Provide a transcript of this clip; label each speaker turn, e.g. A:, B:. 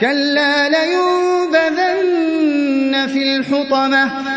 A: كَلَّا ۖ لَيُنبَذَنَّ فِي الْحُطَمَةِ